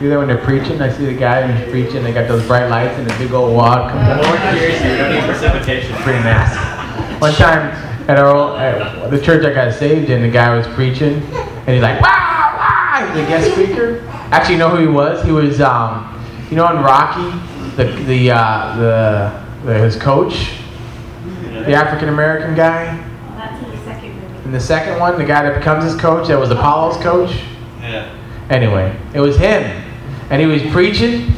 You there when they're preaching? I see the guy who's preaching. They got those bright lights and a big old wad coming More curious, you don't need precipitation. pretty nasty. One time at our old, at the church I got saved in, the guy was preaching, and he's like, "Wow, wow!" He's a guest speaker. Actually, you know who he was? He was, um, you know, in Rocky, the the uh, the, the his coach, the African American guy. That's in the second movie. And the second one, the guy that becomes his coach, that was Apollo's coach. Yeah. Anyway, it was him, and he was preaching,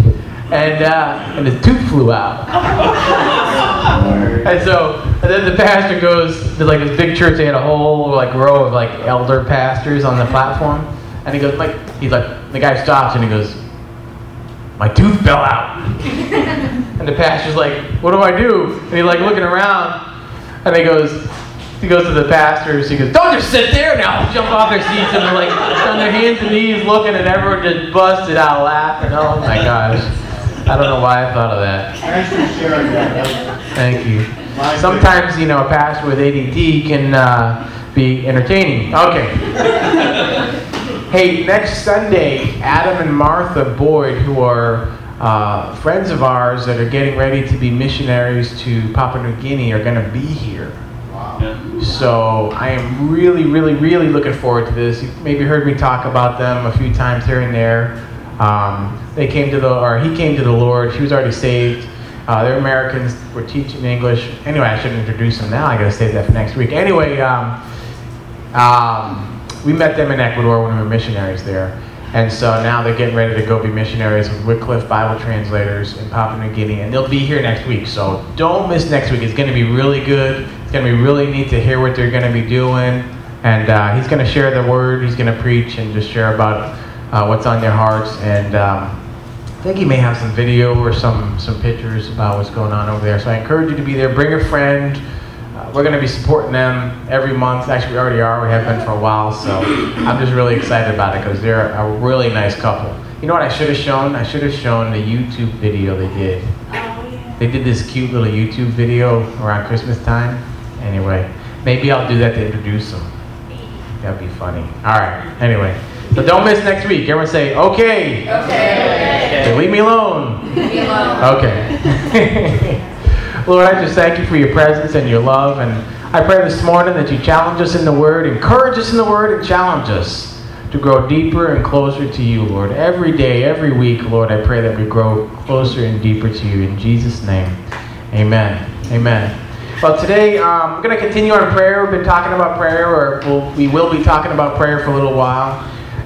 and uh, and his tooth flew out. And so, and then the pastor goes to like this big church. They had a whole like row of like elder pastors on the platform, and he goes like he's like the guy stops and he goes, "My tooth fell out." and the pastor's like, "What do I do?" And he's like looking around, and he goes. He goes to the pastors. He goes, "Don't just sit there now! Jump off their seats and they're like on their hands and knees, looking, and everyone just busted out laughing. Oh my gosh! I don't know why I thought of that. Thank you. Sometimes, you know, a pastor with ADD can uh, be entertaining. Okay. hey, next Sunday, Adam and Martha Boyd, who are uh, friends of ours that are getting ready to be missionaries to Papua New Guinea, are going to be here. So I am really, really, really looking forward to this. You've maybe heard me talk about them a few times here and there. Um, they came to the, or he came to the Lord. He was already saved. Uh, they're Americans. We're teaching English. Anyway, I shouldn't introduce them now. I gotta save that for next week. Anyway, um, um, we met them in Ecuador when we were missionaries there. And so now they're getting ready to go be missionaries with Wycliffe Bible translators in Papua New Guinea. And they'll be here next week. So don't miss next week. It's going to be really good. It's going to be really neat to hear what they're going to be doing. And uh, he's going to share the word. He's going to preach and just share about uh, what's on their hearts. And um, I think he may have some video or some, some pictures about what's going on over there. So I encourage you to be there. Bring a friend. Uh, we're going to be supporting them every month. Actually, we already are. We have been for a while. So I'm just really excited about it because they're a really nice couple. You know what I should have shown? I should have shown the YouTube video they did. Oh. They did this cute little YouTube video around Christmas time. Anyway, maybe I'll do that to introduce them. That'd be funny. All right. Anyway, so don't miss next week. Everyone say, okay. Okay. Say, leave me alone. Leave me alone. Okay. Lord, I just thank you for your presence and your love. And I pray this morning that you challenge us in the Word, encourage us in the Word, and challenge us to grow deeper and closer to you, Lord. Every day, every week, Lord, I pray that we grow closer and deeper to you. In Jesus' name, amen. Amen. Well, today um, we're going to continue on prayer. We've been talking about prayer, or we'll, we will be talking about prayer for a little while.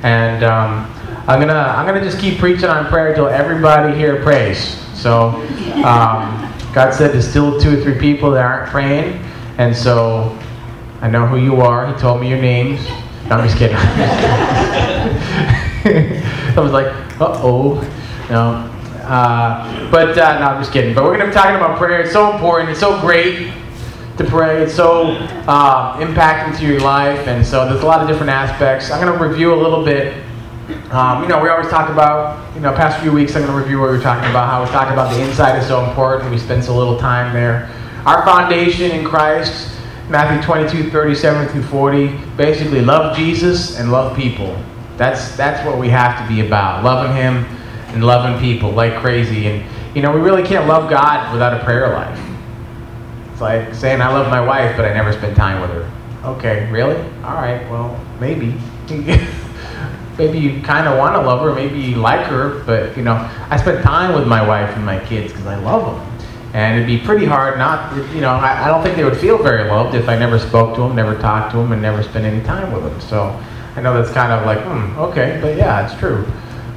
And um, I'm gonna I'm gonna just keep preaching on prayer until everybody here prays. So um, God said there's still two or three people that aren't praying, and so I know who you are. He told me your names. No, I'm just kidding. I was like, uh oh, no. Uh, but uh, no, I'm just kidding. But we're gonna be talking about prayer. It's so important. It's so great to pray. It's so uh, impacting to your life, and so there's a lot of different aspects. I'm going to review a little bit. Um, you know, we always talk about, you know, past few weeks. I'm going to review what we were talking about. How we talk about the inside is so important. We spend so little time there. Our foundation in Christ, Matthew 22, 37 through 40, basically love Jesus and love people. That's that's what we have to be about. Loving Him and loving people like crazy. And you know, we really can't love God without a prayer life. Like saying I love my wife, but I never spend time with her. Okay, really? All right, well, maybe. maybe you kind of want to love her, maybe you like her, but you know, I spend time with my wife and my kids because I love them. And it'd be pretty hard not, you know, I, I don't think they would feel very loved if I never spoke to them, never talked to them, and never spent any time with them. So I know that's kind of like, hmm, okay, but yeah, it's true.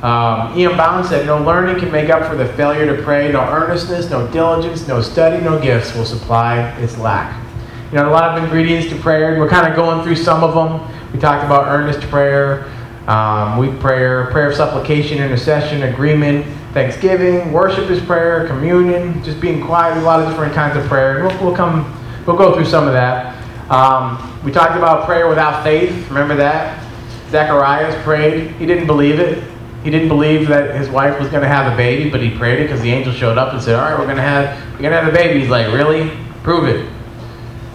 Um, E.M. Bounds said, No learning can make up for the failure to pray. No earnestness, no diligence, no study, no gifts will supply its lack. You know, a lot of ingredients to prayer. We're kind of going through some of them. We talked about earnest prayer, um, weak prayer, prayer of supplication, intercession, agreement, thanksgiving, worship is prayer, communion, just being quiet. A lot of different kinds of prayer. We'll, we'll come, we'll go through some of that. Um, we talked about prayer without faith. Remember that? Zacharias prayed. He didn't believe it. He didn't believe that his wife was going to have a baby, but he prayed it because the angel showed up and said, "All right, we're going to have we're going to have a baby." He's like, "Really? Prove it."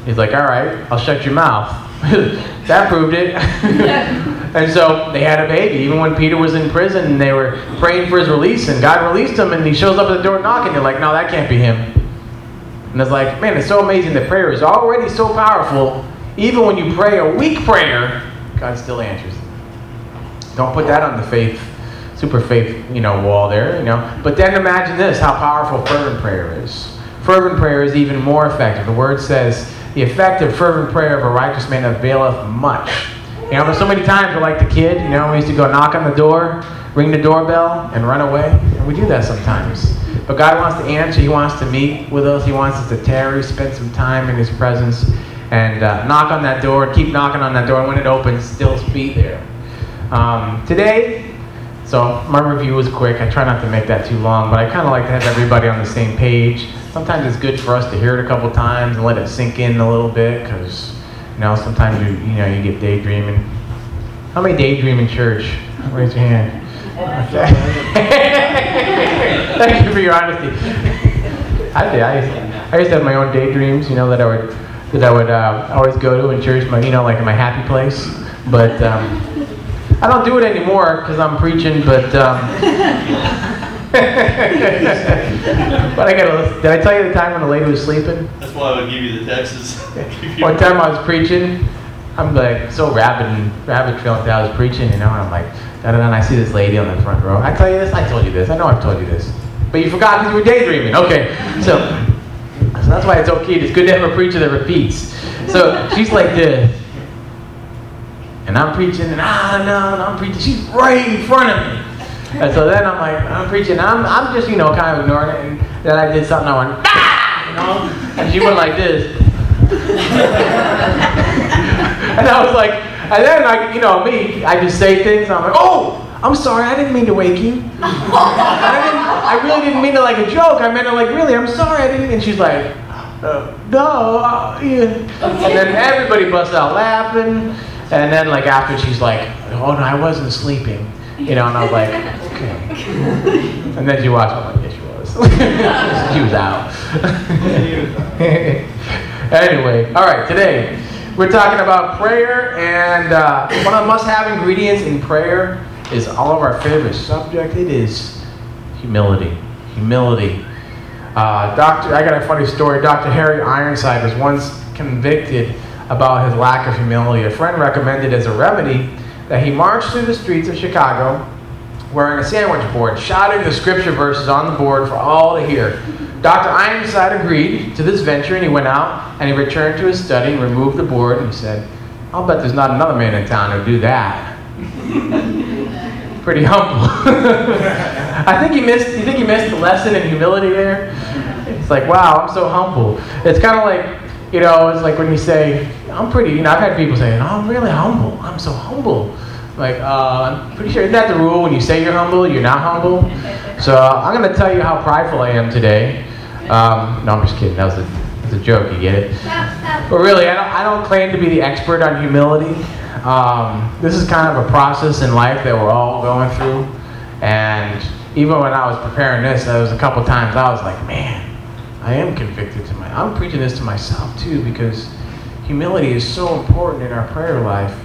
He's like, "All right, I'll shut your mouth." that proved it. and so they had a baby. Even when Peter was in prison and they were praying for his release, and God released him, and he shows up at the door knocking. They're like, no, that can't be him. And it's like, man, it's so amazing that prayer is already so powerful. Even when you pray a weak prayer, God still answers. Don't put that on the faith, super faith, you know, wall there, you know. But then imagine this: how powerful fervent prayer is. Fervent prayer is even more effective. The word says, "The effective fervent prayer of a righteous man availeth much." You know, but so many times we're like the kid. You know, we used to go knock on the door, ring the doorbell, and run away. And we do that sometimes. But God wants to answer. He wants to meet with us. He wants us to tarry, spend some time in His presence, and uh, knock on that door. Keep knocking on that door. And when it opens, still be there. Um, today, so my review was quick. I try not to make that too long, but I kind of like to have everybody on the same page. Sometimes it's good for us to hear it a couple times and let it sink in a little bit, because you know sometimes you you know you get daydreaming. How many daydream in church? Raise your hand. Okay. Thank you for your honesty. I did. I used, I used to have my own daydreams, you know, that I would that I would uh, always go to in church, my you know, like in my happy place. But um, I don't do it anymore because I'm preaching. But um, but I gotta. Did I tell you the time when the lady was sleeping? That's why I would give you the Texas. One time I was preaching, I'm like so rabid and rabbit trailing. I was preaching, you know, and I'm like. And I see this lady on the front row. I tell you this. I told you this. I know I've told you this, but you forgot because you were daydreaming. Okay, so so that's why it's okay. It's good to have a preacher that repeats. So she's like this, and I'm preaching, and ah no, and I'm preaching. She's right in front of me. And so then I'm like, I'm preaching. I'm, I'm just, you know, kind of ignoring it. And then I did something. I went, ah, you know, and she went like this. and I was like, and then like, you know, me, I just say things. I'm like, oh, I'm sorry, I didn't mean to wake you. I, didn't, I really didn't mean it like a joke. I meant it like, really, I'm sorry, I didn't. And she's like, uh, no, uh, yeah. And then everybody busts out laughing. And then like after she's like, oh no, I wasn't sleeping. You know, and I was like, okay. And then she watched, I'm like, yes, she was. she was out. anyway, all right, today we're talking about prayer, and uh, one of the must have ingredients in prayer is all of our favorite subject. It is humility. Humility. Uh, Doctor, I got a funny story. Dr. Harry Ironside was once convicted about his lack of humility. A friend recommended as a remedy that he march through the streets of Chicago wearing a sandwich board, shouting the scripture verses on the board for all to hear. Dr. Ironside agreed to this venture and he went out and he returned to his study and removed the board and he said, I'll bet there's not another man in town who'd do that. Pretty humble. I think he missed you think he missed the lesson in humility there? It's like, wow, I'm so humble. It's kind of like, you know, it's like when you say, I'm pretty, you know, I've had people say, oh, I'm really humble. I'm so humble. Like, uh, I'm pretty sure, isn't that the rule? When you say you're humble, you're not humble? So uh, I'm going to tell you how prideful I am today. Um, no, I'm just kidding. That was a, that was a joke. You get it? But really, I don't, I don't claim to be the expert on humility. Um, this is kind of a process in life that we're all going through. And even when I was preparing this, there was a couple times I was like, man, I am convicted to my. I'm preaching this to myself too because humility is so important in our prayer life,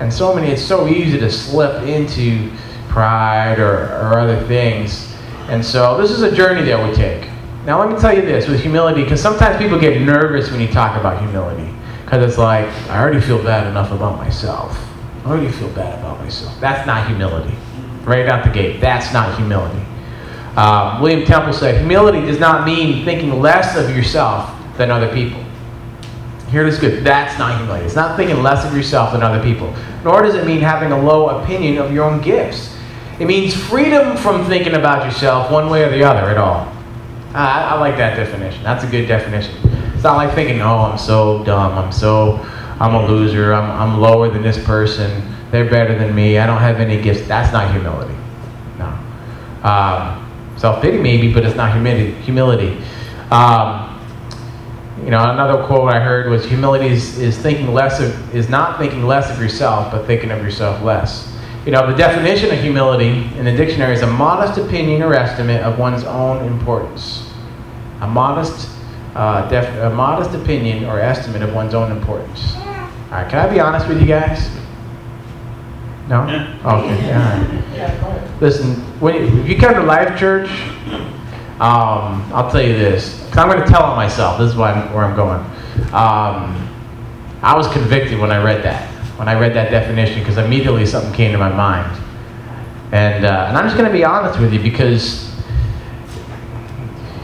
and so many. It's so easy to slip into pride or, or other things, and so this is a journey that we take. Now let me tell you this with humility, because sometimes people get nervous when you talk about humility, because it's like I already feel bad enough about myself. I already feel bad about myself. That's not humility. Right out the gate. That's not humility. Um, William Temple said, humility does not mean thinking less of yourself than other people. Hear this good. That's not humility. It's not thinking less of yourself than other people. Nor does it mean having a low opinion of your own gifts. It means freedom from thinking about yourself one way or the other at all. I, I like that definition. That's a good definition. It's not like thinking, oh, I'm so dumb. I'm so, I'm a loser. I'm, I'm lower than this person. They're better than me. I don't have any gifts. That's not humility. No. Um, Self pity, maybe, but it's not humility. humility. Um, you know, another quote I heard was humility is, is thinking less of is not thinking less of yourself, but thinking of yourself less. You know, the definition of humility in the dictionary is a modest opinion or estimate of one's own importance. A modest, uh, def, a modest opinion or estimate of one's own importance. All right, can I be honest with you guys? No? Yeah. Okay, all right. Listen, when you, if you come to Life Church, um, I'll tell you this, because I'm going to tell on myself. This is why I'm, where I'm going. Um, I was convicted when I read that, when I read that definition, because immediately something came to my mind. And, uh, and I'm just going to be honest with you because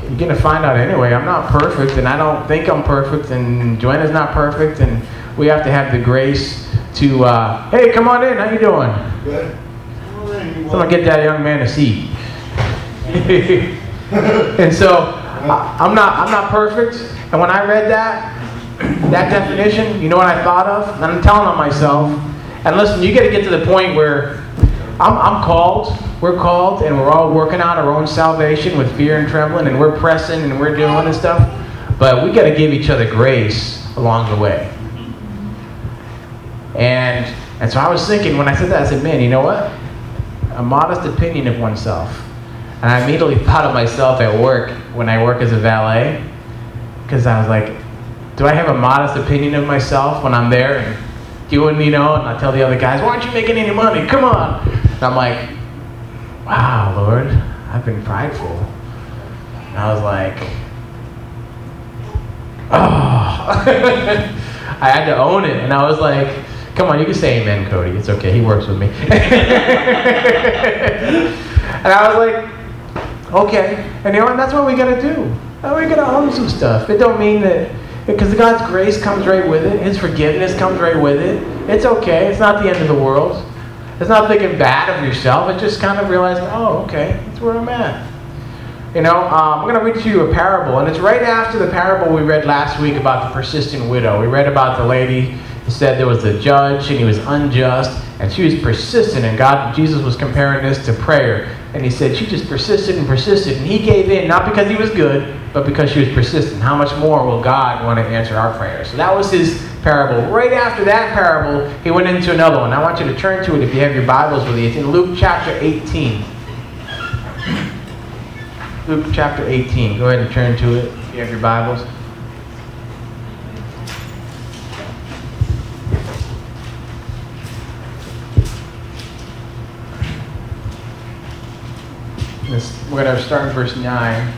you're going to find out anyway. I'm not perfect, and I don't think I'm perfect, and Joanna's not perfect, and we have to have the grace to, uh, hey, come on in. How you doing? Good. Someone get that young man a seat. and so I, I'm not I'm not perfect. And when I read that that definition, you know what I thought of? And I'm telling on myself. And listen, you got to get to the point where I'm, I'm called. We're called, and we're all working out our own salvation with fear and trembling, and we're pressing and we're doing and stuff. But we got to give each other grace along the way. And and so I was thinking when I said that, I said, man, you know what? A modest opinion of oneself. And I immediately thought of myself at work when I work as a valet, because I was like, do I have a modest opinion of myself when I'm there and doing, you know, and I tell the other guys, why aren't you making any money? Come on. And I'm like, wow, Lord, I've been prideful. And I was like, oh. I had to own it. And I was like, come on, you can say amen, Cody. It's okay. He works with me. and I was like, okay. And you know what? That's what we got to do. We got to own some stuff. It don't mean that, because God's grace comes right with it. His forgiveness comes right with it. It's okay. It's not the end of the world. It's not thinking bad of yourself. It's just kind of realizing, oh, okay, that's where I'm at. You know, um, I'm going to read to you a parable, and it's right after the parable we read last week about the persistent widow. We read about the lady said there was a judge and he was unjust, and she was persistent, and God, Jesus was comparing this to prayer. And he said she just persisted and persisted, and he gave in, not because he was good, but because she was persistent. How much more will God want to answer our prayers? So that was his parable. Right after that parable, he went into another one. I want you to turn to it if you have your Bibles with you. It's in Luke chapter 18. Luke chapter 18. Go ahead and turn to it if you have your Bibles. This, we're going to start in verse 9.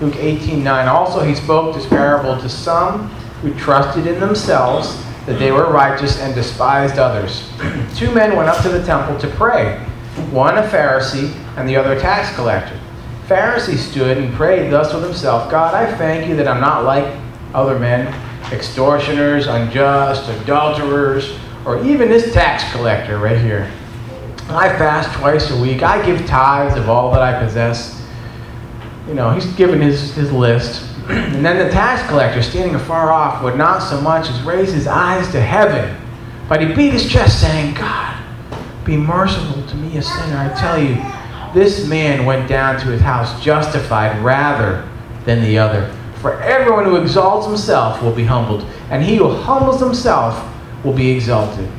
Luke 18 9. Also, he spoke this parable to some who trusted in themselves that they were righteous and despised others. Two men went up to the temple to pray, one a Pharisee and the other a tax collector. Pharisee stood and prayed thus with himself God, I thank you that I'm not like other men, extortioners, unjust, adulterers, or even this tax collector right here. I fast twice a week. I give tithes of all that I possess. You know, he's given his, his list. and then the tax collector, standing afar off, would not so much as raise his eyes to heaven, but he beat his chest, saying, God, be merciful to me, a sinner. I tell you, this man went down to his house justified rather than the other. For everyone who exalts himself will be humbled, and he who humbles himself will be exalted.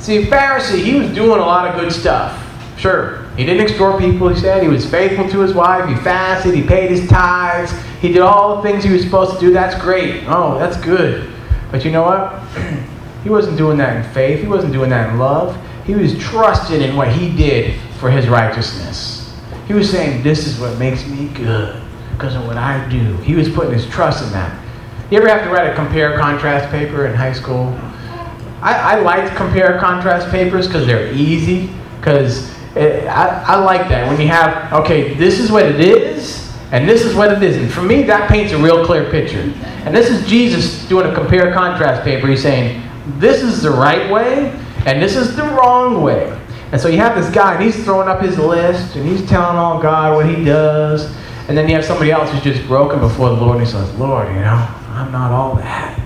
See, Pharisee, he was doing a lot of good stuff. Sure, he didn't extort people, he said. He was faithful to his wife. He fasted. He paid his tithes. He did all the things he was supposed to do. That's great. Oh, that's good. But you know what? he wasn't doing that in faith. He wasn't doing that in love. He was trusting in what he did for his righteousness. He was saying, This is what makes me good because of what I do. He was putting his trust in that. You ever have to write a compare contrast paper in high school? I, I like compare contrast papers because they're easy. Because I, I like that when you have okay, this is what it is, and this is what it isn't. For me, that paints a real clear picture. And this is Jesus doing a compare contrast paper. He's saying this is the right way, and this is the wrong way. And so you have this guy, and he's throwing up his list, and he's telling all God what he does. And then you have somebody else who's just broken before the Lord, and he says, Lord, you know, I'm not all that.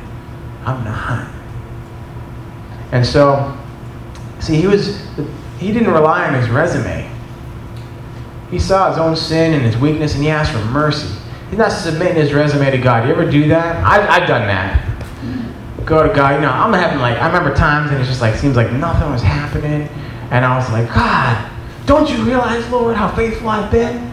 I'm not. And so, see, he was he didn't rely on his resume. He saw his own sin and his weakness, and he asked for mercy. He's not submitting his resume to God. You ever do that? I, I've done that. Go to God. You know, I'm having like I remember times, and it's just like seems like nothing was happening, and I was like, God, don't you realize, Lord, how faithful I've been?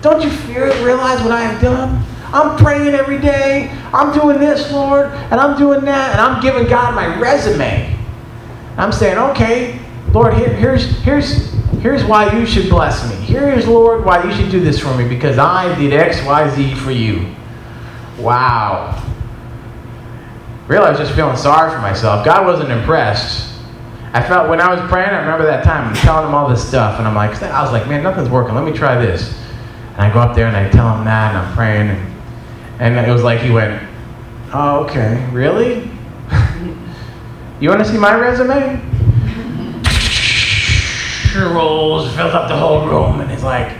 Don't you fear, realize what I have done? I'm praying every day. I'm doing this, Lord, and I'm doing that, and I'm giving God my resume. I'm saying, okay, Lord, here, here's here's here's why you should bless me. Here's Lord why you should do this for me because I did X, Y, Z for you. Wow. Really, I was just feeling sorry for myself. God wasn't impressed. I felt when I was praying, I remember that time, I'm telling him all this stuff, and I'm like, I was like, man, nothing's working. Let me try this. And I go up there and I tell him that, and I'm praying, and, and it was like he went, oh, okay, really? you want to see my resume? Rolls, fills up the whole room, and it's like,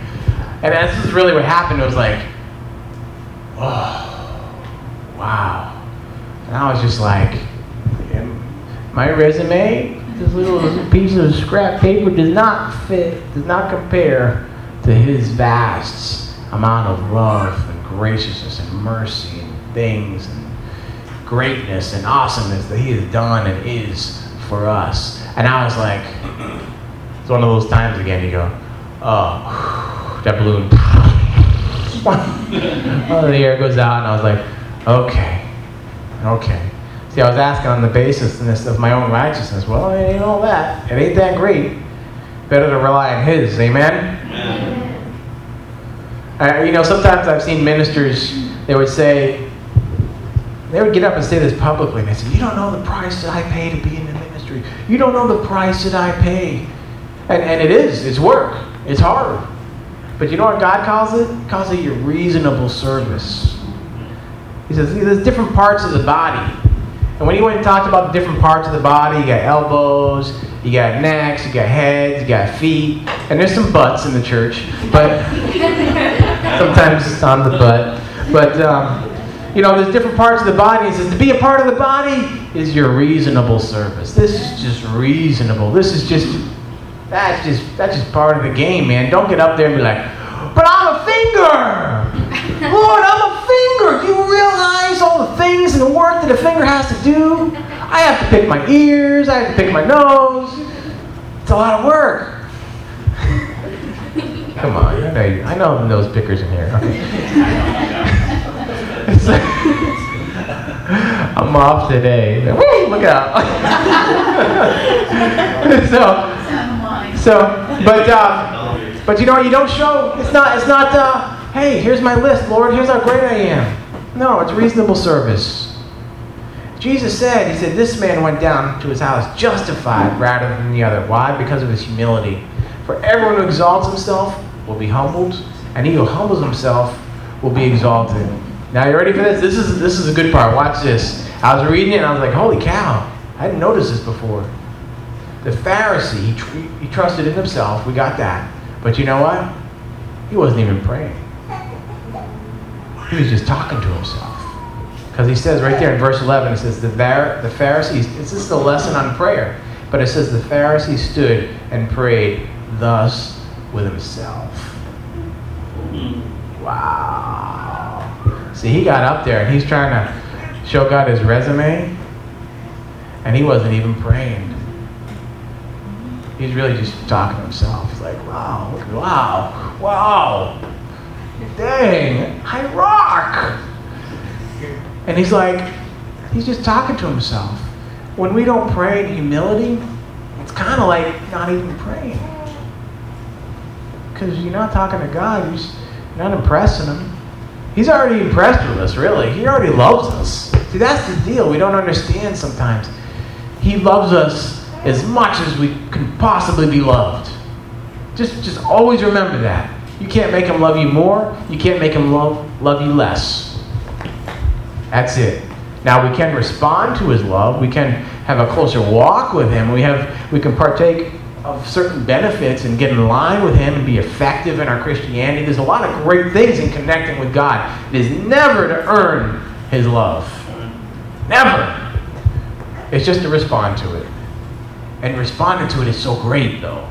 and this is really what happened. It was like, oh, wow. And I was just like, my resume, this little piece of scrap paper does not fit, does not compare to his vast amount of love and graciousness and mercy and things and greatness and awesomeness that he has done and is for us. And I was like, it's one of those times again, you go, oh, that balloon. oh, the air goes out, and I was like, okay, okay. See, I was asking on the basis of my own righteousness. Well, it ain't all that. It ain't that great. Better to rely on His. Amen? Amen. Uh, you know, sometimes I've seen ministers, they would say, they would get up and say this publicly, and they said, You don't know the price that I pay to be in the ministry. You don't know the price that I pay. And, and it is, it's work, it's hard. But you know what God calls it? He calls it your reasonable service. He says, There's different parts of the body. And when he went and talked about the different parts of the body, you got elbows, you got necks, you got heads, you got feet, and there's some butts in the church, but sometimes it's on the butt. But um, you know, there's different parts of the body. He says to be a part of the body is your reasonable service. This is just reasonable. This is just that's just that's just part of the game, man. Don't get up there and be like, but I'm a finger. Lord, I'm a finger. Do you realize all the things and the work that a finger has to do? I have to pick my ears, I have to pick my nose. It's a lot of work. Come on, I know, I know nose pickers in here. Like- I'm off today. Woo, look out. so, so, but uh, but you know, you don't show. It's not. It's not. Uh, hey, here's my list, Lord. Here's how great I am. No, it's reasonable service. Jesus said, He said, this man went down to his house justified rather than the other. Why? Because of his humility. For everyone who exalts himself will be humbled, and he who humbles himself will be exalted. Now, you ready for this? This is this is a good part. Watch this. I was reading it, and I was like, holy cow! I hadn't noticed this before. The Pharisee, he, tr- he trusted in himself. We got that. But you know what? He wasn't even praying. He was just talking to himself. Because he says right there in verse 11, it says, the, Phar- the Pharisees, this is the lesson on prayer. But it says, the Pharisee stood and prayed thus with himself. Wow. See, he got up there and he's trying to show God his resume, and he wasn't even praying. He's really just talking to himself. He's like, wow, wow, wow, dang, I rock. And he's like, he's just talking to himself. When we don't pray in humility, it's kind of like not even praying. Because you're not talking to God, you're you're not impressing Him. He's already impressed with us, really. He already loves us. See, that's the deal. We don't understand sometimes. He loves us as much as we can possibly be loved. Just, just always remember that. You can't make Him love you more. You can't make Him love, love you less. That's it. Now we can respond to his love. We can have a closer walk with him. We have we can partake of certain benefits and get in line with him and be effective in our Christianity. There's a lot of great things in connecting with God. It is never to earn his love. Never. It's just to respond to it. And responding to it is so great though.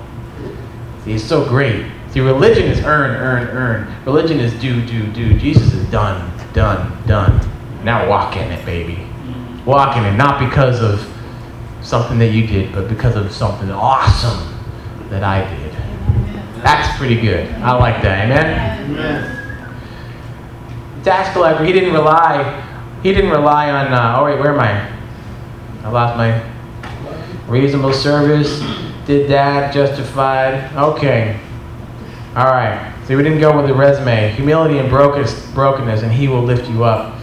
See, it's so great. See, religion is earn, earn, earn. Religion is do, do, do. Jesus is done, done, done. Now walk in it, baby. Walk in it, not because of something that you did, but because of something awesome that I did. That's pretty good. I like that. Amen? Amen. tax collector, he didn't rely he didn't rely on, uh, oh wait, where am I? I lost my reasonable service, did that, justified. Okay. All right. See, we didn't go with the resume. Humility and brokenness, and he will lift you up.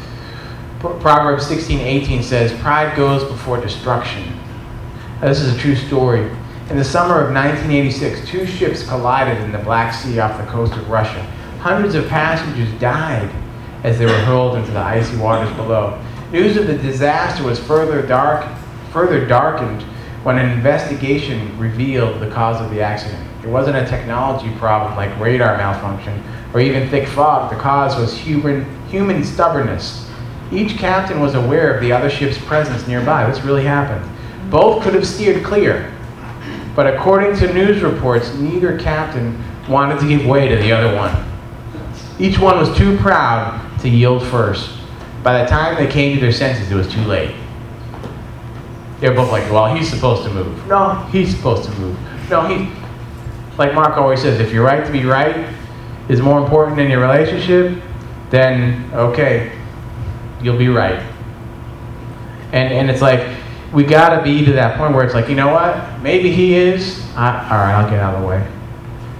Proverbs 16, 18 says, Pride goes before destruction. This is a true story. In the summer of 1986, two ships collided in the Black Sea off the coast of Russia. Hundreds of passengers died as they were hurled into the icy waters below. News of the disaster was further dark, further darkened when an investigation revealed the cause of the accident. It wasn't a technology problem like radar malfunction or even thick fog. The cause was human, human stubbornness. Each captain was aware of the other ship's presence nearby. This really happened. Both could have steered clear, but according to news reports, neither captain wanted to give way to the other one. Each one was too proud to yield first. By the time they came to their senses, it was too late. They're both like, well, he's supposed to move. No, he's supposed to move. No, he. Like Mark always says, if your right to be right is more important than your relationship, then okay, you'll be right. And and it's like we gotta be to that point where it's like, you know what? Maybe he is. I, all right, I'll get out of the way.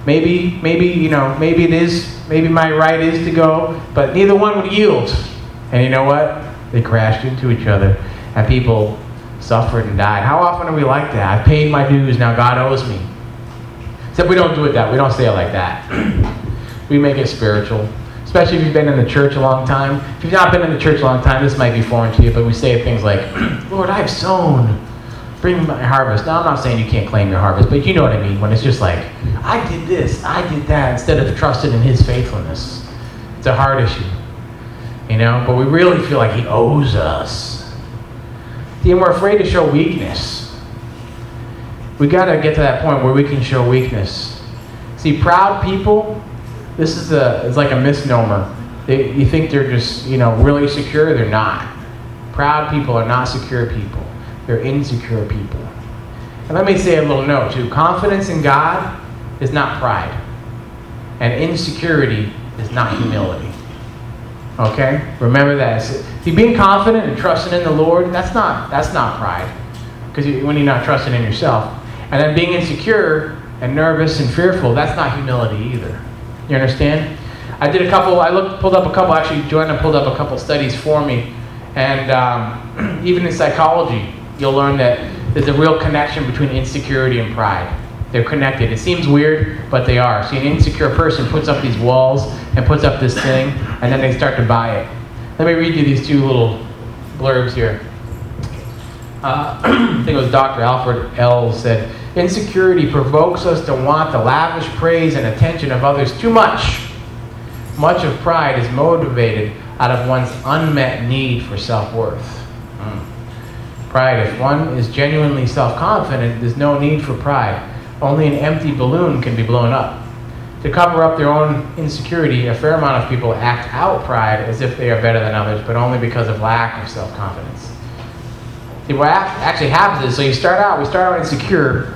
Maybe maybe you know maybe it is. Maybe my right is to go, but neither one would yield. And you know what? They crashed into each other, and people suffered and died. How often are we like that? I've paid my dues, now God owes me. Except we don't do it that. We don't say it like that. we make it spiritual. Especially if you've been in the church a long time. If you've not been in the church a long time, this might be foreign to you, but we say things like, Lord, I've sown. Bring me my harvest. Now, I'm not saying you can't claim your harvest, but you know what I mean when it's just like, I did this, I did that, instead of trusting in His faithfulness. It's a hard issue. You know, but we really feel like He owes us and we're afraid to show weakness. We got to get to that point where we can show weakness. See, proud people, this is a, it's like a misnomer. They, you think they're just, you know, really secure. They're not. Proud people are not secure people. They're insecure people. And let me say a little note, too. Confidence in God is not pride. And insecurity is not humility. Okay? Remember that. See, being confident and trusting in the Lord, that's not that's not pride. Because you, when you're not trusting in yourself. And then being insecure and nervous and fearful, that's not humility either. You understand? I did a couple, I looked, pulled up a couple, actually, Joanna pulled up a couple studies for me. And um, even in psychology, you'll learn that there's a real connection between insecurity and pride. They're connected. It seems weird, but they are. See, an insecure person puts up these walls and puts up this thing, and then they start to buy it. Let me read you these two little blurbs here. Uh, I think it was Dr. Alfred L. said, Insecurity provokes us to want the lavish praise and attention of others too much. Much of pride is motivated out of one's unmet need for self worth. Mm. Pride, if one is genuinely self confident, there's no need for pride. Only an empty balloon can be blown up. To cover up their own insecurity, a fair amount of people act out pride as if they are better than others, but only because of lack of self confidence. See, what actually happens is so you start out, we start out insecure,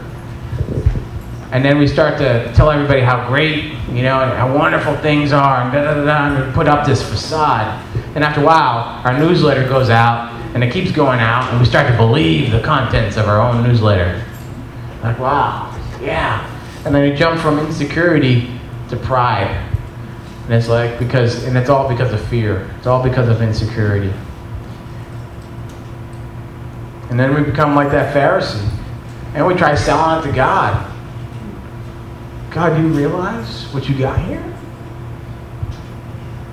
and then we start to tell everybody how great, you know, and how wonderful things are, and da da da, and we put up this facade. And after a while, our newsletter goes out, and it keeps going out, and we start to believe the contents of our own newsletter. Like, wow, yeah. And then we jump from insecurity to pride. And it's like, because, and it's all because of fear. It's all because of insecurity. And then we become like that Pharisee. And we try selling it to God. God, do you realize what you got here?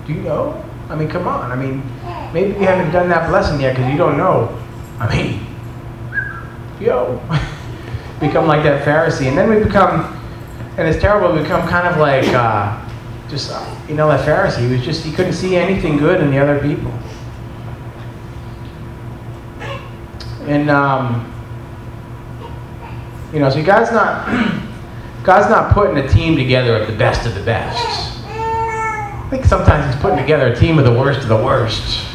Do you know? I mean, come on. I mean, maybe you haven't done that blessing yet because you don't know. I mean, yo. become like that Pharisee. And then we become, and it's terrible, we become kind of like, uh, just, uh, you know, that Pharisee. He was just, he couldn't see anything good in the other people. And, um, you know, so God's not, God's not putting a team together of the best of the best. I think sometimes He's putting together a team of the worst of the worst.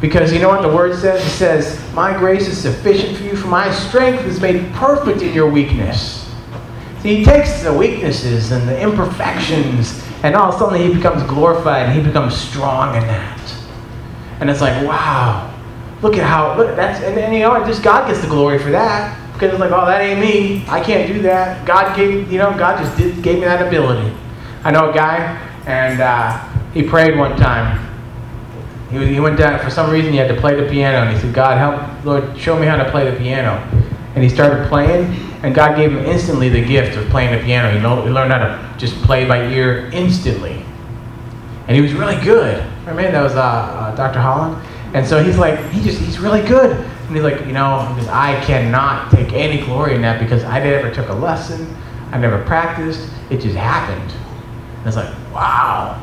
Because you know what the word says? It says, My grace is sufficient for you, for my strength is made perfect in your weakness. See, he takes the weaknesses and the imperfections, and all of a sudden he becomes glorified and he becomes strong in that. And it's like, wow, look at how look that's and, and you know just God gets the glory for that because it's like, oh, that ain't me. I can't do that. God gave you know God just did, gave me that ability. I know a guy and uh, he prayed one time. He, he went down for some reason he had to play the piano and he said, God help Lord show me how to play the piano. And he started playing and God gave him instantly the gift of playing the piano. He, know, he learned how to just play by ear instantly and he was really good. Mean, that was uh, uh, Dr. Holland, and so he's like, he just he's really good, and he's like, you know, I cannot take any glory in that because I never took a lesson, I never practiced, it just happened. And it's like, wow,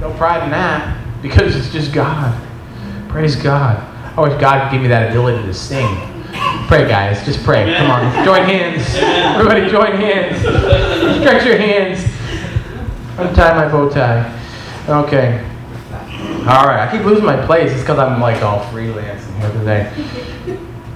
no pride in that because it's just God. Praise God. I wish God would give me that ability to sing. Pray, guys. Just pray. Come on. Join hands. Everybody, join hands. Stretch your hands. Untie my bow tie. Okay. All right. I keep losing my place. It's because I'm like all today.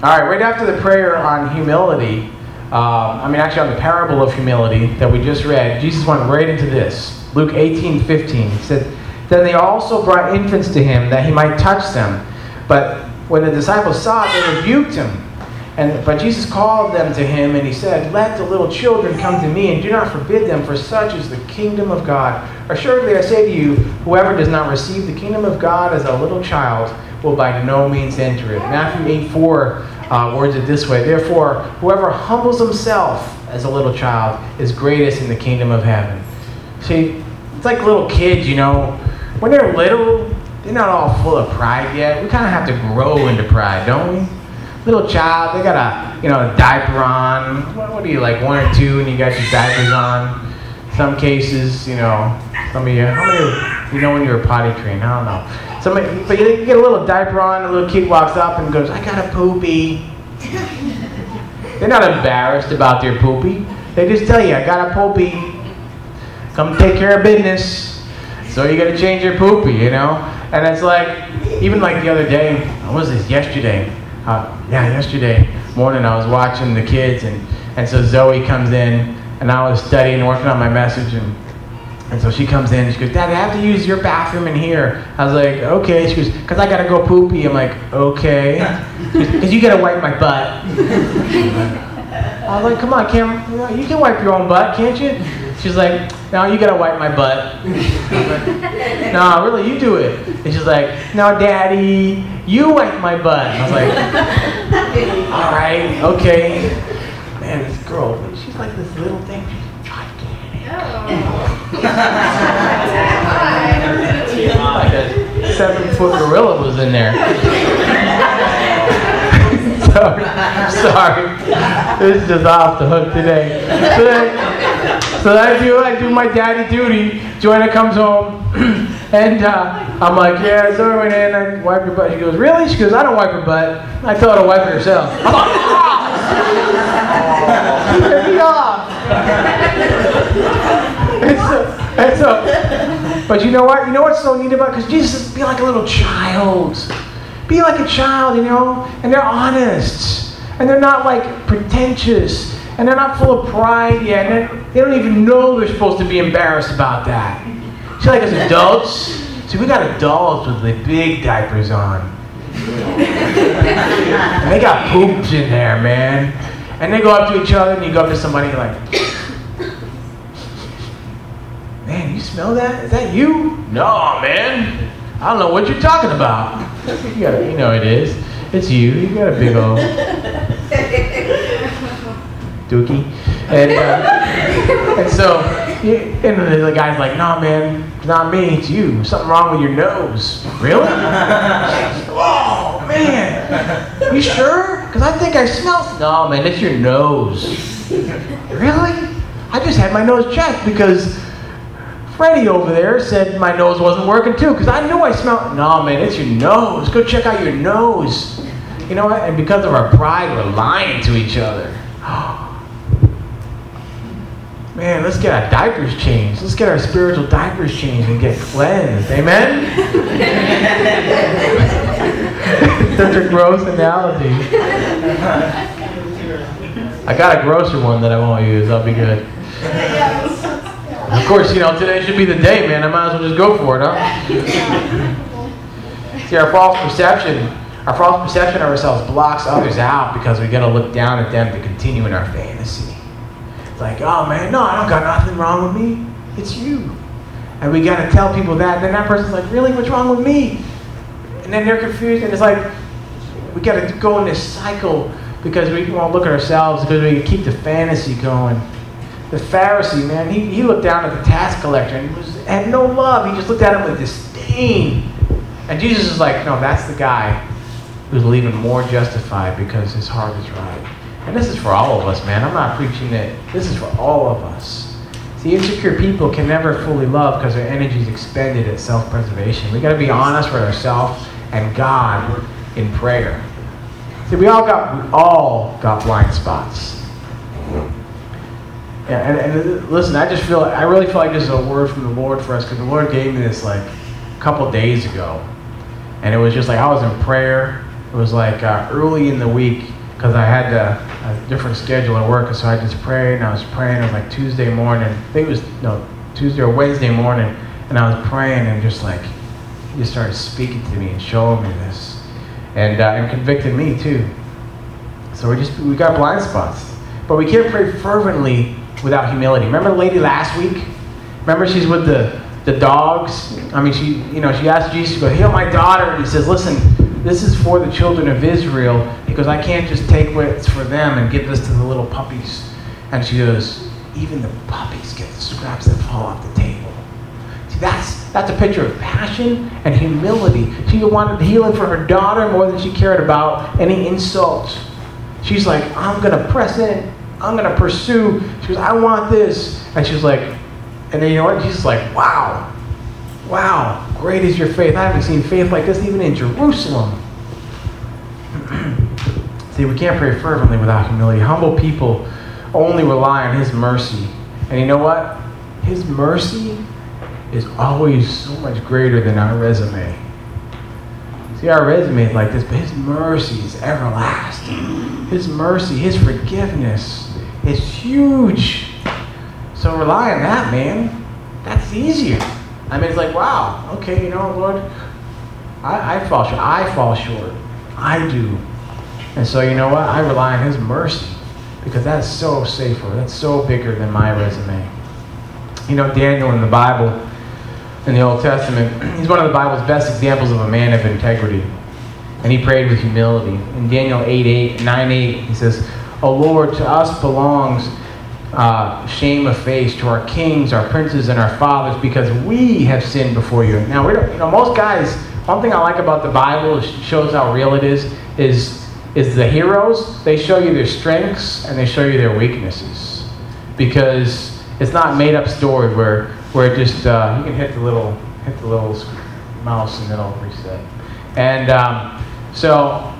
All right. Right after the prayer on humility, um, I mean, actually, on the parable of humility that we just read, Jesus went right into this. Luke 18 15 he said, Then they also brought infants to him that he might touch them. But when the disciples saw it, they rebuked him. And, but Jesus called them to him and he said, Let the little children come to me and do not forbid them, for such is the kingdom of God. Assuredly, I say to you, whoever does not receive the kingdom of God as a little child will by no means enter it. Matthew 8 4 uh, words it this way Therefore, whoever humbles himself as a little child is greatest in the kingdom of heaven. See, it's like little kids, you know. When they're little, they're not all full of pride yet. We kind of have to grow into pride, don't we? Little child, they got a you know a diaper on. What, what are you like one or two, and you got your diapers on? Some cases, you know, some of you. How many? You know when you're potty trained? I don't know. Somebody, but you, get a little diaper on. A little kid walks up and goes, "I got a poopy." They're not embarrassed about their poopy. They just tell you, "I got a poopy." Come take care of business. So you got to change your poopy, you know. And it's like, even like the other day. What was this? Yesterday. Uh, yeah, yesterday morning I was watching the kids, and, and so Zoe comes in, and I was studying, and working on my message, and and so she comes in, and she goes, Dad, I have to use your bathroom in here. I was like, okay. She goes, because I got to go poopy. I'm like, okay. Because you got to wipe my butt. I was like, come on, Kim, you, can wipe your own butt, can't you? She's like, no, you got to wipe my butt. Like, no, really, you do it. And she's like, no, Daddy, you wipe my butt. I was like, all right, okay. Man, this girl, she's like this little thing. Like a seven foot gorilla was in there. sorry, sorry. This is just off the hook today. So then, so I do I do my daddy duty. Joanna comes home, and uh, I'm like, yeah, Zoe went in and wiped her butt. She goes, really? She goes, I don't wipe her butt. I told her to wipe it herself. I'm like, ah ripped me off. And so, and so, but you know what? You know what's so neat about it? Because Jesus be like a little child. Be like a child, you know? And they're honest. And they're not like pretentious. And they're not full of pride yet. And they don't even know they're supposed to be embarrassed about that. See, like as adults, see, we got adults with the big diapers on. And they got poops in there, man. And they go up to each other, and you go up to somebody like, Man, you smell that? Is that you? No, man. I don't know what you're talking about. You, got you know it is. It's you. You got a big old dookie. And, uh, and so, and the guy's like, no, man, it's not me. It's you. Something wrong with your nose. Really? oh, man. You sure? Because I think I smell. No, man, it's your nose. Really? I just had my nose checked because Freddie over there said my nose wasn't working too because I knew I smelled. No, man, it's your nose. Go check out your nose. You know what? And because of our pride, we're lying to each other. Man, let's get our diapers changed. Let's get our spiritual diapers changed and get cleansed. Amen? Such a gross analogy. I got a grosser one that I won't use. I'll be good. Of course, you know, today should be the day, man. I might as well just go for it, huh? See, our false perception, our false perception of ourselves blocks others out because we got to look down at them to continue in our fantasy. It's like, oh man, no, I don't got nothing wrong with me. It's you. And we got to tell people that. And then that person's like, really? What's wrong with me? And then they're confused. And it's like, we got to go in this cycle because we won't look at ourselves because we keep the fantasy going. The Pharisee, man, he, he looked down at the tax collector and was, had no love. He just looked at him with disdain. And Jesus is like, no, that's the guy who's even more justified because his heart is right. And this is for all of us, man. I'm not preaching it. This is for all of us. See, insecure people can never fully love because their energy is expended at self-preservation. We got to be honest with ourselves and God in prayer. See, we all got we all got blind spots. Yeah, and, and listen, I just feel I really feel like this is a word from the Lord for us because the Lord gave me this like a couple days ago, and it was just like I was in prayer. It was like uh, early in the week because I had a, different schedule at work, and so I just prayed and I was praying. It was like Tuesday morning. I think it was no Tuesday or Wednesday morning, and I was praying and just like He just started speaking to me and showing me this, and uh, and convicted me too. So we just we got blind spots, but we can't pray fervently without humility. Remember the lady last week? Remember she's with the the dogs. I mean, she you know she asked Jesus to go heal my daughter, and he says, listen, this is for the children of Israel because I can't just take what's for them and give this to the little puppies. And she goes, even the puppies get the scraps that fall off the table. See, that's that's a picture of passion and humility. She wanted healing for her daughter more than she cared about any insult. She's like, I'm gonna press in. I'm gonna pursue. She goes, I want this. And she's like, and then you know what? Jesus like, wow, wow, great is your faith. I haven't seen faith like this even in Jerusalem. See, we can't pray fervently without humility. Humble people only rely on His mercy. And you know what? His mercy is always so much greater than our resume. See, our resume is like this, but His mercy is everlasting. His mercy, His forgiveness is huge. So rely on that, man. That's easier. I mean, it's like, wow, okay, you know, Lord, I, I fall short. I fall short. I do. And so, you know what? I rely on His mercy because that's so safer. That's so bigger than my resume. You know, Daniel in the Bible, in the Old Testament, he's one of the Bible's best examples of a man of integrity. And he prayed with humility. In Daniel 8, 8 9 8, he says, O Lord, to us belongs uh, shame of face to our kings, our princes, and our fathers, because we have sinned before you. Now, we don't, you know, most guys. One thing I like about the Bible it shows how real it is. Is is the heroes? They show you their strengths and they show you their weaknesses, because it's not made up story where where it just uh, you can hit the little hit the little mouse and it'll reset. And um, so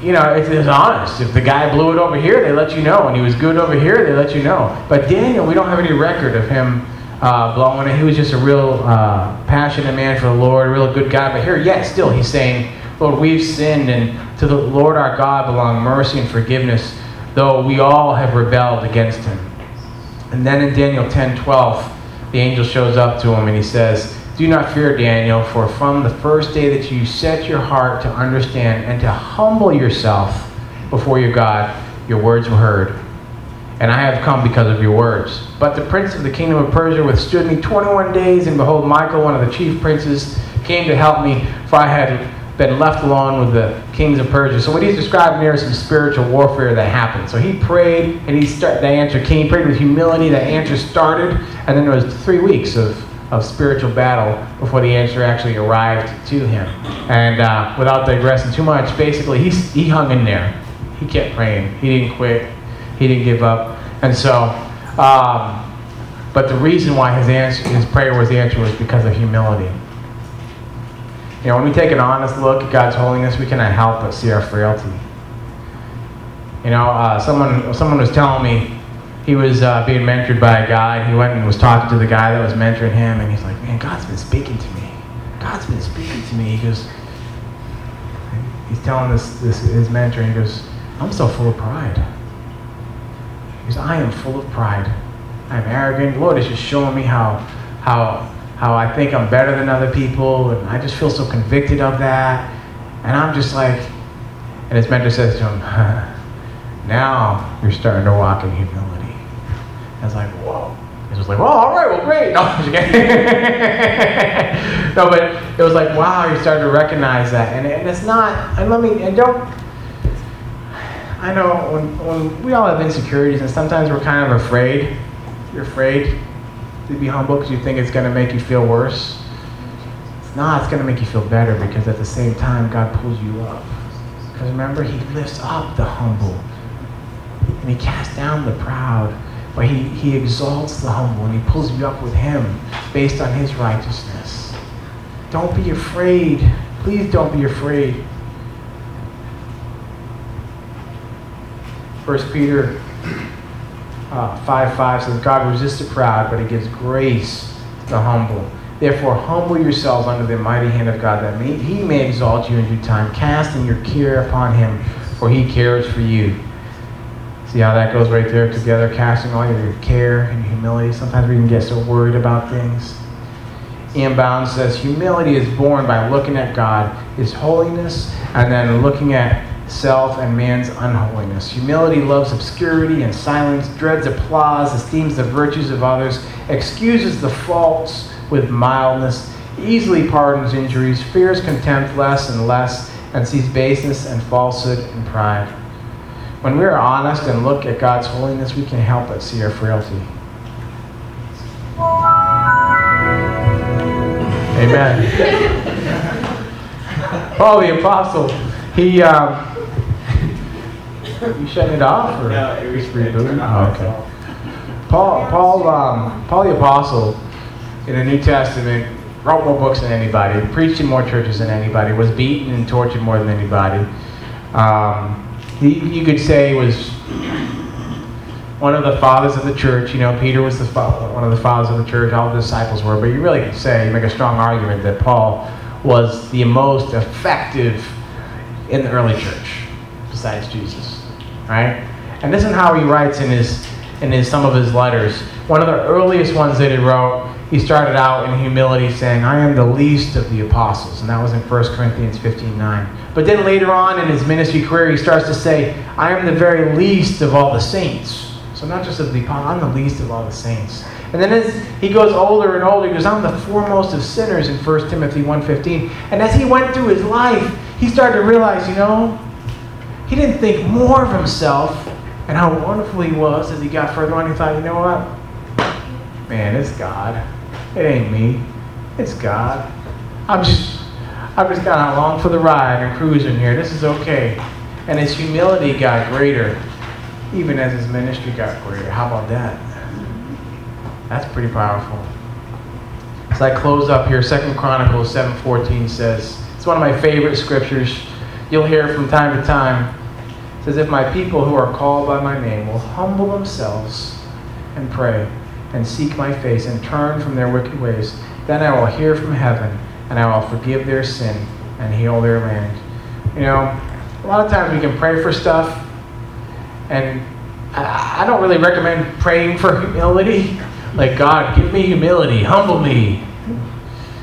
you know, it's, it's honest. If the guy blew it over here, they let you know. And he was good over here, they let you know. But Daniel, we don't have any record of him uh, blowing it. He was just a real uh, passionate man for the Lord, a real good guy. But here, yet still, he's saying, Lord, we've sinned, and to the Lord our God belong mercy and forgiveness, though we all have rebelled against him. And then in Daniel 10 12, the angel shows up to him and he says, do not fear, Daniel, for from the first day that you set your heart to understand and to humble yourself before your God, your words were heard. And I have come because of your words. But the prince of the kingdom of Persia withstood me 21 days, and behold, Michael, one of the chief princes, came to help me, for I had been left alone with the kings of Persia. So what he's describing here is some spiritual warfare that happened. So he prayed, and he start, the answer came. He prayed with humility. The answer started, and then there was three weeks of of spiritual battle before the answer actually arrived to him. And uh, without digressing too much, basically he, he hung in there. He kept praying. He didn't quit. He didn't give up. And so, um, but the reason why his answer, his prayer was answered was because of humility. You know, when we take an honest look at God's holiness, we cannot help but see our frailty. You know, uh, someone someone was telling me he was uh, being mentored by a guy. He went and was talking to the guy that was mentoring him, and he's like, "Man, God's been speaking to me. God's been speaking to me." He goes, he's telling this, this his mentor, and he goes, "I'm so full of pride." He goes, "I am full of pride. I'm arrogant. Lord is just showing me how how how I think I'm better than other people, and I just feel so convicted of that. And I'm just like, and his mentor says to him, now you're starting to walk in humility. I was like, whoa. It was like, well, all right, well, great. No, no, but it was like, wow, you started to recognize that. And, and it's not, and let me, and don't, I know when, when we all have insecurities, and sometimes we're kind of afraid. You're afraid to be humble because you think it's going to make you feel worse. It's not, it's going to make you feel better because at the same time, God pulls you up. Because remember, He lifts up the humble and He casts down the proud. But he, he exalts the humble and He pulls you up with Him based on His righteousness. Don't be afraid. Please don't be afraid. First Peter uh, 5 5 says, God resists the proud, but he gives grace to the humble. Therefore, humble yourselves under the mighty hand of God, that may, he may exalt you in due time, casting your care upon him, for he cares for you. See how that goes right there together, casting all your care and humility. Sometimes we can get so worried about things. E.M. Bounds says, Humility is born by looking at God, His holiness, and then looking at self and man's unholiness. Humility loves obscurity and silence, dreads applause, esteems the virtues of others, excuses the faults with mildness, easily pardons injuries, fears contempt less and less, and sees baseness and falsehood and pride. When we are honest and look at God's holiness, we can help but see our frailty. Amen. Paul the Apostle, he. Um, you shutting it off or No, it was- rebooting? Oh, okay. Paul, Paul, um, Paul the Apostle in the New Testament wrote more books than anybody, preached in more churches than anybody, was beaten and tortured more than anybody. Um, he, you could say was one of the fathers of the church. You know, Peter was the one of the fathers of the church. All the disciples were, but you really could say, you make a strong argument that Paul was the most effective in the early church, besides Jesus, right? And this is how he writes in his in his some of his letters. One of the earliest ones that he wrote, he started out in humility, saying, "I am the least of the apostles," and that was in 1 Corinthians 15:9. But then later on in his ministry career, he starts to say, "I am the very least of all the saints." So not just of the apostles, I'm the least of all the saints. And then as he goes older and older, he goes, I'm the foremost of sinners in 1 Timothy 1.15. And as he went through his life, he started to realize, you know, he didn't think more of himself and how wonderful he was as he got further on. He thought, you know what? Man, it's God. It ain't me. It's God. I'm just, I'm just of along for the ride and cruising here. This is okay. And his humility got greater even as his ministry got greater. How about that? That's pretty powerful. As I close up here, Second Chronicles 7.14 says, it's one of my favorite scriptures. You'll hear it from time to time. It says, if my people who are called by my name will humble themselves and pray and seek my face and turn from their wicked ways, then I will hear from heaven and I will forgive their sin and heal their land. You know, a lot of times we can pray for stuff and I don't really recommend praying for humility. Like, God, give me humility, humble me.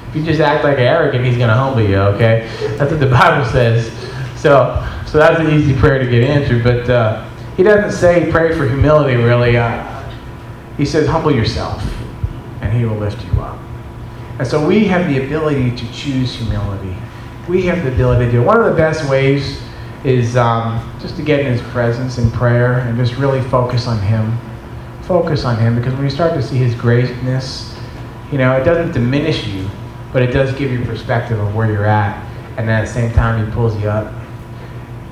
If you just act like arrogant, He's going to humble you, okay? That's what the Bible says. So, so that's an easy prayer to get answered. But uh, He doesn't say pray for humility, really. Uh, he says, humble yourself, and He will lift you up. And so we have the ability to choose humility. We have the ability to do it. One of the best ways is um, just to get in His presence in prayer and just really focus on Him. Focus on Him because when you start to see His greatness, you know, it doesn't diminish you, but it does give you perspective of where you're at. And at the same time, He pulls you up.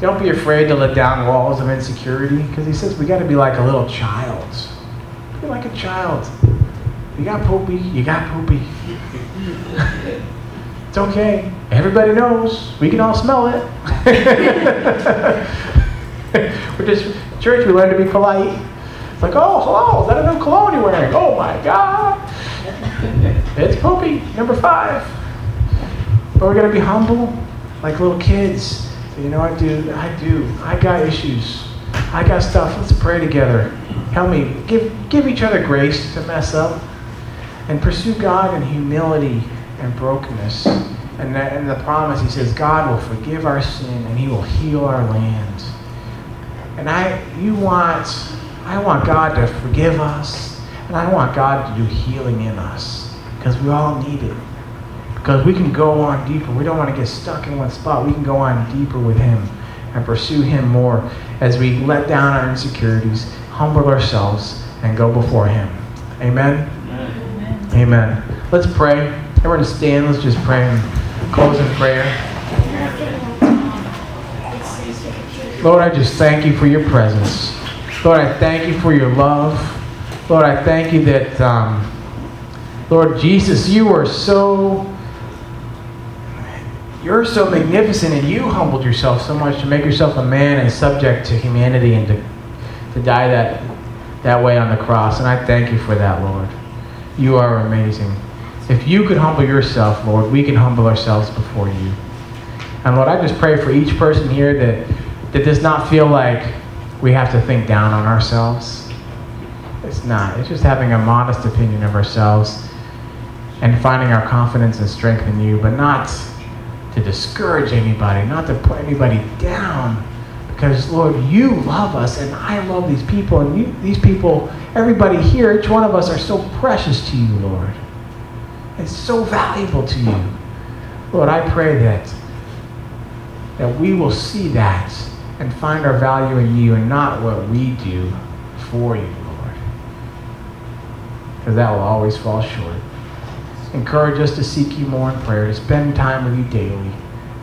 Don't be afraid to let down walls of insecurity because He says we got to be like a little child. Be like a child. You got poopy, you got poopy. It's okay. Everybody knows. We can all smell it. We're just church. We learn to be polite. It's like, oh, hello. Is that a new cologne you're wearing? Oh my God. It's poopy. Number five. But we're gonna be humble, like little kids. You know, I do. I do. I got issues. I got stuff. Let's pray together. Help me. Give give each other grace to mess up. and pursue God in humility and brokenness. And the, and the promise, he says, God will forgive our sin and he will heal our land. And I, you want, I want God to forgive us, and I want God to do healing in us because we all need it. Because we can go on deeper. We don't want to get stuck in one spot. We can go on deeper with Him and pursue Him more as we let down our insecurities, humble ourselves, and go before Him. Amen. Amen. Let's pray. Everyone stand. Let's just pray and close in prayer. Lord, I just thank you for your presence. Lord, I thank you for your love. Lord, I thank you that, um, Lord Jesus, you are so, you're so magnificent and you humbled yourself so much to make yourself a man and subject to humanity and to, to die that, that way on the cross. And I thank you for that, Lord. You are amazing. If you could humble yourself, Lord, we can humble ourselves before you. And Lord, I just pray for each person here that, that does not feel like we have to think down on ourselves. It's not. It's just having a modest opinion of ourselves and finding our confidence and strength in you, but not to discourage anybody, not to put anybody down. Because, Lord, you love us, and I love these people, and you, these people, everybody here, each one of us are so precious to you, Lord. It's so valuable to you. Lord, I pray that that we will see that and find our value in you and not what we do for you, Lord. Because that will always fall short. Encourage us to seek you more in prayer, to spend time with you daily,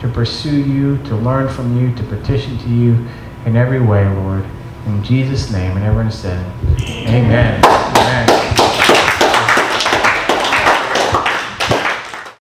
to pursue you, to learn from you, to petition to you in every way, Lord. In Jesus' name, and everyone said, Amen. Amen.